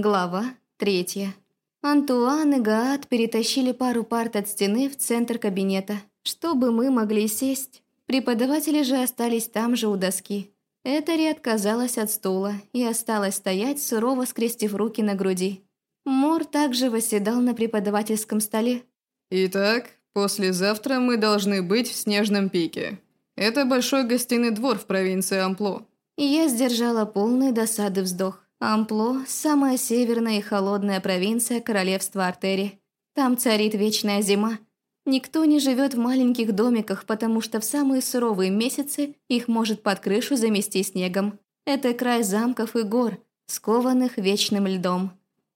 Глава третья. Антуан и Гаат перетащили пару парт от стены в центр кабинета, чтобы мы могли сесть. Преподаватели же остались там же у доски. Этери отказалась от стула и осталась стоять, сурово скрестив руки на груди. Мор также восседал на преподавательском столе. «Итак, послезавтра мы должны быть в Снежном пике. Это большой гостиный двор в провинции Ампло». Я сдержала полный досады вздох. Ампло – самая северная и холодная провинция королевства Артери. Там царит вечная зима. Никто не живет в маленьких домиках, потому что в самые суровые месяцы их может под крышу замести снегом. Это край замков и гор, скованных вечным льдом.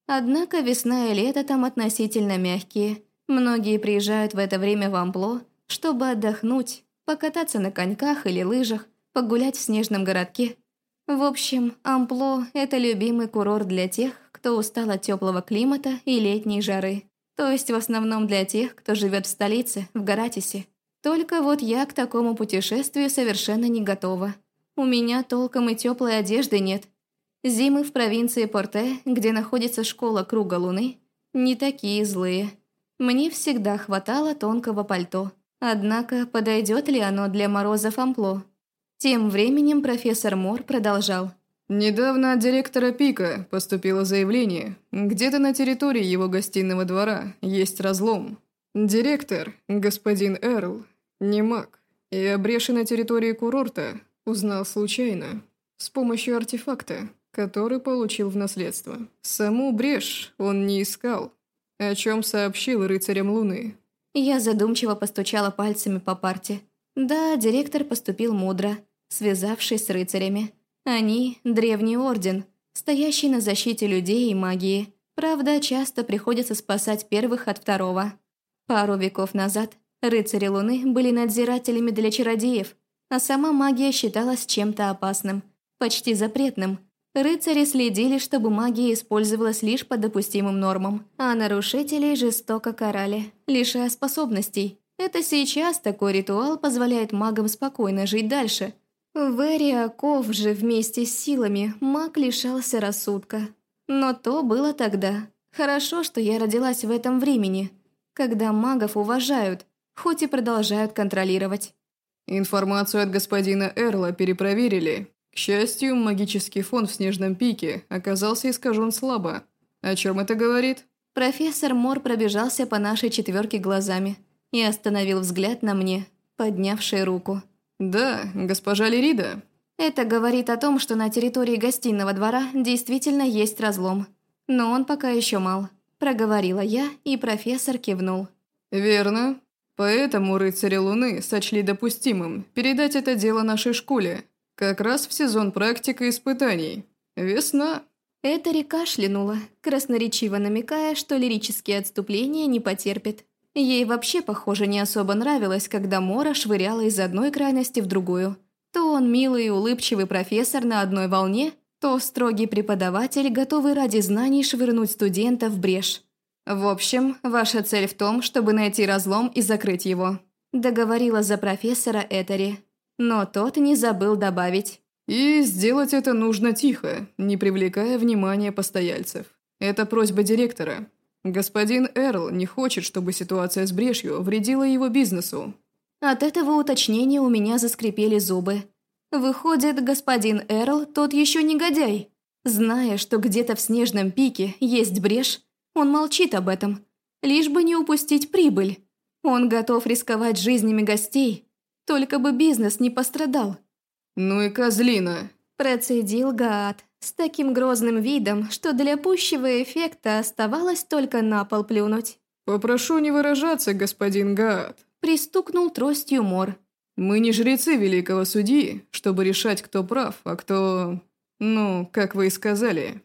Однако весна и лето там относительно мягкие. Многие приезжают в это время в Ампло, чтобы отдохнуть, покататься на коньках или лыжах, погулять в снежном городке – в общем, Ампло – это любимый курорт для тех, кто устал от теплого климата и летней жары. То есть в основном для тех, кто живет в столице, в Гаратисе. Только вот я к такому путешествию совершенно не готова. У меня толком и теплой одежды нет. Зимы в провинции Порте, где находится школа Круга Луны, не такие злые. Мне всегда хватало тонкого пальто. Однако подойдет ли оно для морозов Ампло? Тем временем профессор Мор продолжал. «Недавно от директора Пика поступило заявление. Где-то на территории его гостиного двора есть разлом. Директор, господин Эрл, не маг, и о на территории курорта узнал случайно, с помощью артефакта, который получил в наследство. Саму брешь он не искал, о чем сообщил рыцарям Луны. Я задумчиво постучала пальцами по парте. Да, директор поступил мудро связавшись с рыцарями. Они – древний орден, стоящий на защите людей и магии. Правда, часто приходится спасать первых от второго. Пару веков назад рыцари Луны были надзирателями для чародеев, а сама магия считалась чем-то опасным, почти запретным. Рыцари следили, чтобы магия использовалась лишь по допустимым нормам, а нарушителей жестоко карали, лишая способностей. Это сейчас такой ритуал позволяет магам спокойно жить дальше – в Эриаков же вместе с силами маг лишался рассудка. Но то было тогда. Хорошо, что я родилась в этом времени, когда магов уважают, хоть и продолжают контролировать. Информацию от господина Эрла перепроверили. К счастью, магический фон в Снежном пике оказался искажен слабо. О чем это говорит? Профессор Мор пробежался по нашей четверке глазами и остановил взгляд на мне, поднявшей руку. «Да, госпожа Лирида». Это говорит о том, что на территории гостиного двора действительно есть разлом. Но он пока еще мал. Проговорила я, и профессор кивнул. «Верно. Поэтому рыцари Луны сочли допустимым передать это дело нашей школе. Как раз в сезон практик и испытаний. Весна». Эта река шлянула, красноречиво намекая, что лирические отступления не потерпят. Ей вообще, похоже, не особо нравилось, когда Мора швыряла из одной крайности в другую. То он милый и улыбчивый профессор на одной волне, то строгий преподаватель, готовый ради знаний швырнуть студента в брешь. «В общем, ваша цель в том, чтобы найти разлом и закрыть его», договорила за профессора Этери. Но тот не забыл добавить. «И сделать это нужно тихо, не привлекая внимания постояльцев. Это просьба директора. Господин Эрл не хочет, чтобы ситуация с брешью вредила его бизнесу. От этого уточнения у меня заскрипели зубы. Выходит, господин Эрл тот еще негодяй. Зная, что где-то в снежном пике есть брешь, он молчит об этом, лишь бы не упустить прибыль. Он готов рисковать жизнями гостей, только бы бизнес не пострадал. «Ну и козлина!» – процедил Гаат с таким грозным видом, что для пущего эффекта оставалось только на пол плюнуть. «Попрошу не выражаться, господин Гаат», – пристукнул тростью Мор. «Мы не жрецы великого судьи, чтобы решать, кто прав, а кто... ну, как вы и сказали».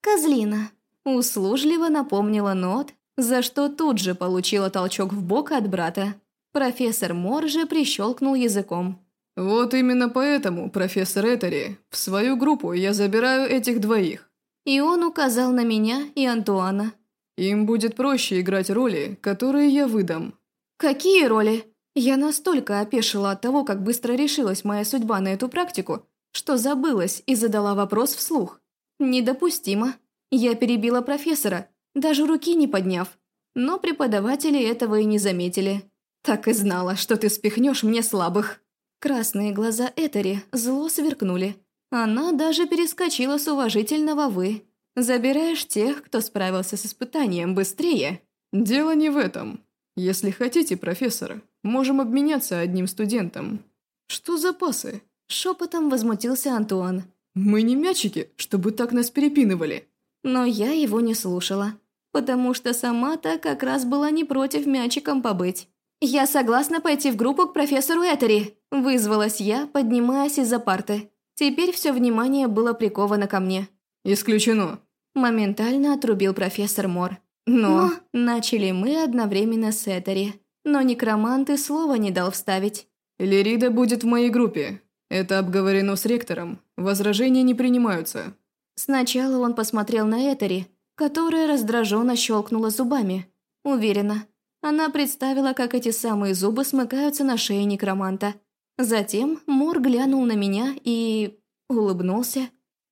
«Козлина», – услужливо напомнила Нот, за что тут же получила толчок в бок от брата. Профессор Мор же прищелкнул языком. «Вот именно поэтому, профессор Этери, в свою группу я забираю этих двоих». И он указал на меня и Антуана. «Им будет проще играть роли, которые я выдам». «Какие роли?» Я настолько опешила от того, как быстро решилась моя судьба на эту практику, что забылась и задала вопрос вслух. Недопустимо. Я перебила профессора, даже руки не подняв. Но преподаватели этого и не заметили. Так и знала, что ты спихнешь мне слабых. Красные глаза Этери зло сверкнули. Она даже перескочила с уважительного «вы». Забираешь тех, кто справился с испытанием быстрее. Дело не в этом. Если хотите, профессор, можем обменяться одним студентом. Что за пасы? Шепотом возмутился Антуан. Мы не мячики, чтобы так нас перепинывали. Но я его не слушала, потому что сама-то как раз была не против мячиком побыть. «Я согласна пойти в группу к профессору Этери», – вызвалась я, поднимаясь из-за парты. Теперь все внимание было приковано ко мне. «Исключено», – моментально отрубил профессор Мор. Но, но... начали мы одновременно с Этери. Но некромант и слова не дал вставить. «Лирида будет в моей группе. Это обговорено с ректором. Возражения не принимаются». Сначала он посмотрел на Этери, которая раздраженно щелкнула зубами. Уверена, она представила, как эти самые зубы смыкаются на шее некроманта. Затем Мор глянул на меня и... улыбнулся.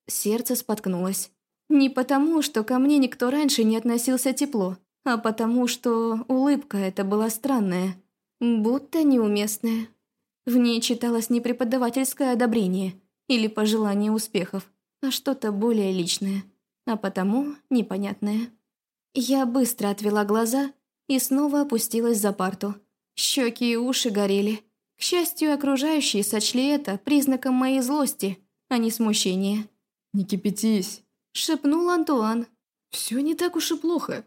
Сердце споткнулось. Не потому, что ко мне никто раньше не относился тепло, а потому, что улыбка эта была странная, будто неуместная. В ней читалось не преподавательское одобрение или пожелание успехов, а что-то более личное, а потому непонятное. Я быстро отвела глаза и снова опустилась за парту. Щеки и уши горели. К счастью, окружающие сочли это признаком моей злости, а не смущения. «Не кипятись», – шепнул Антуан. «Все не так уж и плохо.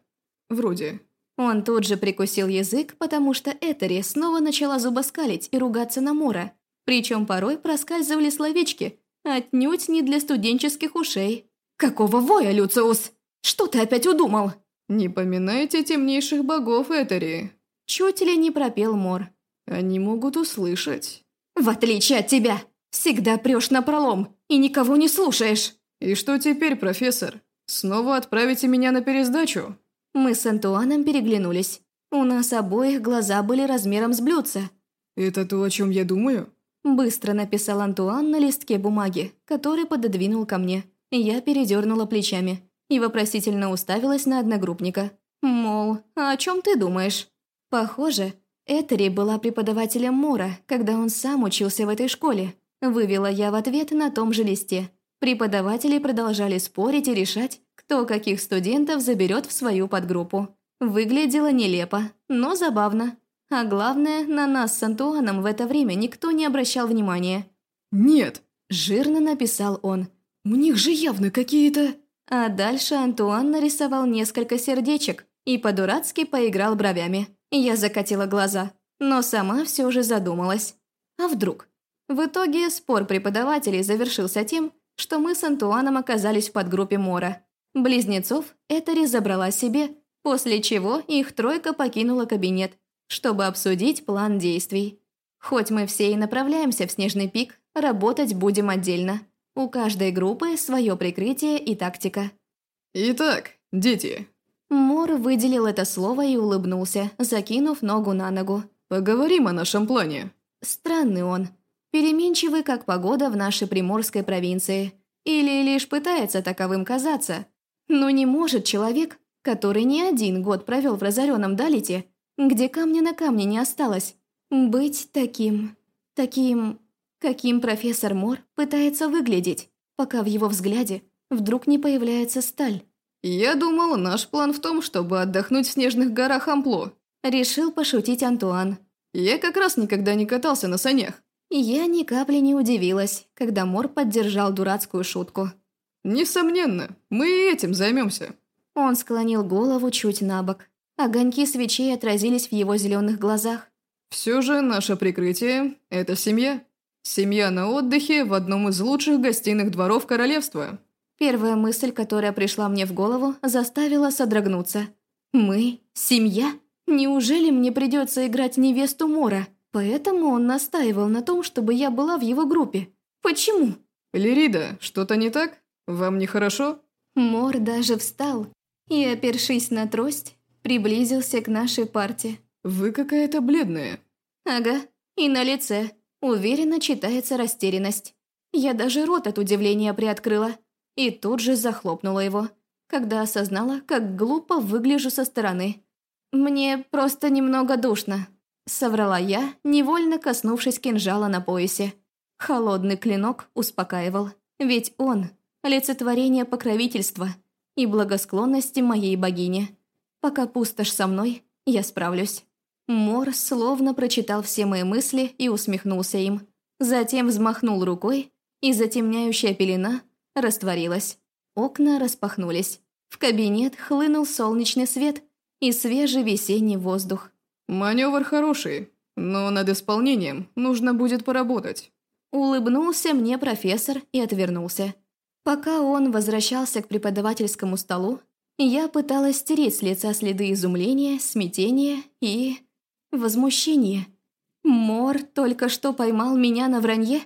Вроде». Он тут же прикусил язык, потому что Этери снова начала зубоскалить и ругаться на Мора. Причем порой проскальзывали словечки, отнюдь не для студенческих ушей. «Какого воя, Люциус? Что ты опять удумал?» «Не поминайте темнейших богов, Этери!» Чуть ли не пропел Мор. «Они могут услышать». «В отличие от тебя, всегда прешь на пролом и никого не слушаешь!» «И что теперь, профессор? Снова отправите меня на пересдачу?» Мы с Антуаном переглянулись. У нас обоих глаза были размером с блюдца. «Это то, о чем я думаю?» Быстро написал Антуан на листке бумаги, который пододвинул ко мне. Я передернула плечами и вопросительно уставилась на одногруппника. Мол, а о чем ты думаешь? Похоже, Этери была преподавателем Мора, когда он сам учился в этой школе. Вывела я в ответ на том же листе. Преподаватели продолжали спорить и решать, кто каких студентов заберет в свою подгруппу. Выглядело нелепо, но забавно. А главное, на нас с Антуаном в это время никто не обращал внимания. «Нет», – жирно написал он. «У них же явно какие-то...» А дальше Антуан нарисовал несколько сердечек и по-дурацки поиграл бровями. Я закатила глаза, но сама все же задумалась. А вдруг? В итоге спор преподавателей завершился тем, что мы с Антуаном оказались в подгруппе Мора. Близнецов Этери забрала себе, после чего их тройка покинула кабинет, чтобы обсудить план действий. Хоть мы все и направляемся в Снежный пик, работать будем отдельно. У каждой группы свое прикрытие и тактика. «Итак, дети». Мор выделил это слово и улыбнулся, закинув ногу на ногу. «Поговорим о нашем плане». Странный он. Переменчивый, как погода в нашей приморской провинции. Или лишь пытается таковым казаться. Но не может человек, который не один год провел в разоренном Далите, где камня на камне не осталось, быть таким... таким каким профессор Мор пытается выглядеть, пока в его взгляде вдруг не появляется сталь. «Я думал, наш план в том, чтобы отдохнуть в снежных горах Ампло», решил пошутить Антуан. «Я как раз никогда не катался на санях». Я ни капли не удивилась, когда Мор поддержал дурацкую шутку. «Несомненно, мы и этим займемся. Он склонил голову чуть на бок. Огоньки свечей отразились в его зеленых глазах. «Все же наше прикрытие – это семья». Семья на отдыхе в одном из лучших гостиных дворов королевства. Первая мысль, которая пришла мне в голову, заставила содрогнуться. Мы? Семья? Неужели мне придется играть невесту Мора? Поэтому он настаивал на том, чтобы я была в его группе. Почему? Лирида, что-то не так? Вам нехорошо? Мор даже встал и, опершись на трость, приблизился к нашей парте. Вы какая-то бледная. Ага, и на лице. Уверенно читается растерянность. Я даже рот от удивления приоткрыла и тут же захлопнула его. когда осознала, как глупо выгляжу со стороны. «Мне просто немного душно», — соврала я, невольно коснувшись кинжала на поясе. Холодный клинок успокаивал, ведь он — олицетворение покровительства и благосклонности моей богини. Пока пустошь со мной, я справлюсь. Мор словно прочитал все мои мысли и усмехнулся им. Затем взмахнул рукой, и затемняющая пелена растворилась. Окна распахнулись. В кабинет хлынул солнечный свет и свежий весенний воздух. «Маневр хороший, но над исполнением нужно будет поработать». Улыбнулся мне профессор и отвернулся. Пока он возвращался к преподавательскому столу, я пыталась стереть с лица следы изумления, смятения и... возмущения. Мор только что поймал меня на вранье.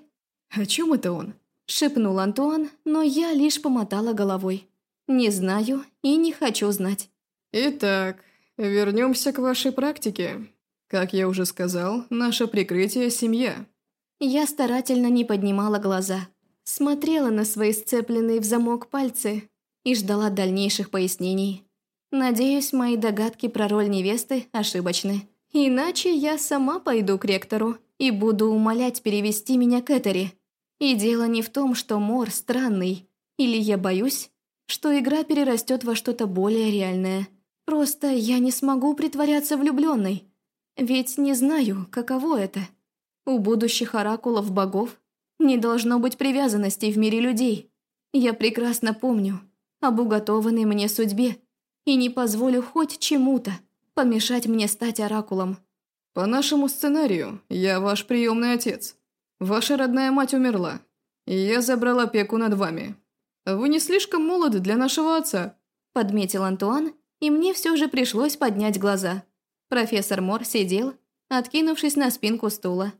«О чем это он?» – шепнул Антуан, но я лишь помотала головой. «Не знаю и не хочу знать». «Итак, вернемся к вашей практике. Как я уже сказал, наше прикрытие – семья». Я старательно не поднимала глаза, смотрела на свои сцепленные в замок пальцы и ждала дальнейших пояснений. Надеюсь, мои догадки про роль невесты ошибочны. Иначе я сама пойду к ректору и буду умолять перевести меня к Этери. И дело не в том, что Мор странный, или я боюсь, что игра перерастет во что-то более реальное. Просто я не смогу притворяться влюбленной, ведь не знаю, каково это. У будущих оракулов богов не должно быть привязанностей в мире людей. Я прекрасно помню об уготованной мне судьбе и не позволю хоть чему-то помешать мне стать оракулом. По нашему сценарию, я ваш приемный отец. Ваша родная мать умерла, и я забрал опеку над вами. Вы не слишком молоды для нашего отца», – подметил Антуан, и мне все же пришлось поднять глаза. Профессор Мор сидел, откинувшись на спинку стула.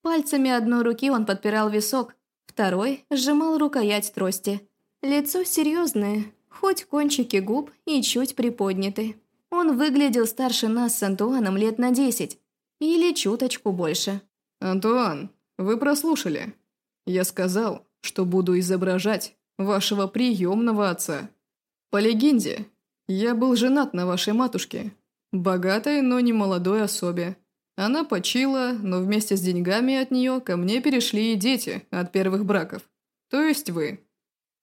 Пальцами одной руки он подпирал висок, второй сжимал рукоять трости. Лицо серьезное, хоть кончики губ и чуть приподняты. Он выглядел старше нас с Антуаном лет на десять, или чуточку больше. «Антуан, вы прослушали. Я сказал, что буду изображать вашего приемного отца. По легенде, я был женат на вашей матушке, богатой, но не молодой особе. Она почила, но вместе с деньгами от нее ко мне перешли и дети от первых браков. То есть вы».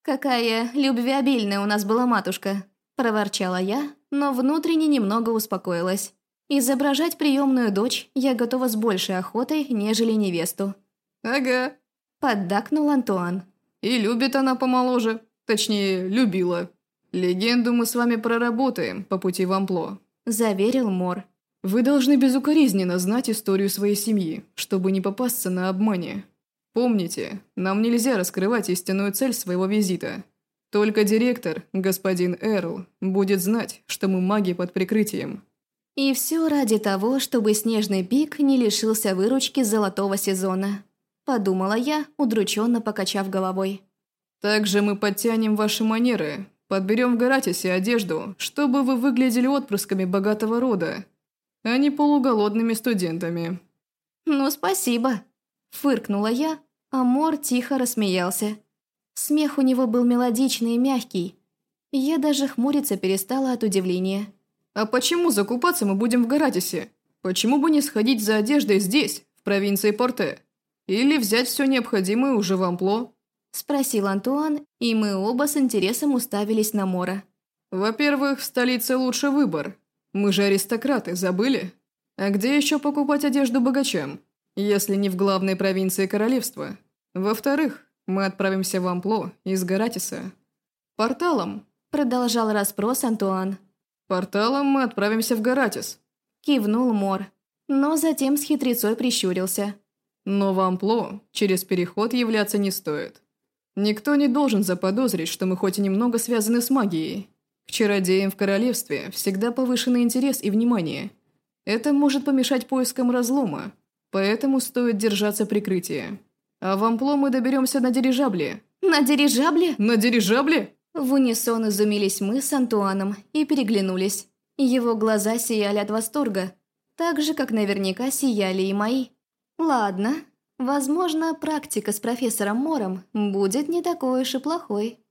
«Какая любвеобильная у нас была матушка», – проворчала я, но внутренне немного успокоилась. Изображать приемную дочь я готова с большей охотой, нежели невесту. «Ага», – поддакнул Антуан. «И любит она помоложе. Точнее, любила. Легенду мы с вами проработаем по пути в Ампло», – заверил Мор. «Вы должны безукоризненно знать историю своей семьи, чтобы не попасться на обмане. Помните, нам нельзя раскрывать истинную цель своего визита. Только директор, господин Эрл, будет знать, что мы маги под прикрытием». И все ради того, чтобы Снежный пик не лишился выручки золотого сезона. Подумала я, удрученно покачав головой. «Также мы подтянем ваши манеры, подберем в Гаратисе одежду, чтобы вы выглядели отпрысками богатого рода, а не полуголодными студентами». «Ну, спасибо», – фыркнула я, а Мор тихо рассмеялся. Смех у него был мелодичный и мягкий. Я даже хмуриться перестала от удивления. «А почему закупаться мы будем в Гаратисе? Почему бы не сходить за одеждой здесь, в провинции Порте? Или взять все необходимое уже в Ампло?» Спросил Антуан, и мы оба с интересом уставились на Мора. «Во-первых, в столице лучше выбор. Мы же аристократы, забыли? А где еще покупать одежду богачам, если не в главной провинции королевства? Во-вторых, мы отправимся в Ампло из Гаратиса. Порталом?» Продолжал расспрос Антуан. «Порталом мы отправимся в Гаратис», – кивнул Мор, но затем с хитрецой прищурился. «Но в Ампло через переход являться не стоит. Никто не должен заподозрить, что мы хоть и немного связаны с магией. К чародеям в королевстве всегда повышенный интерес и внимание. Это может помешать поискам разлома, поэтому стоит держаться прикрытия. А в Ампло мы доберемся на дирижабле». «На дирижабле?» «На дирижабле?» В унисон изумились мы с Антуаном и переглянулись. Его глаза сияли от восторга, так же, как наверняка сияли и мои. Ладно, возможно, практика с профессором Мором будет не такой уж и плохой.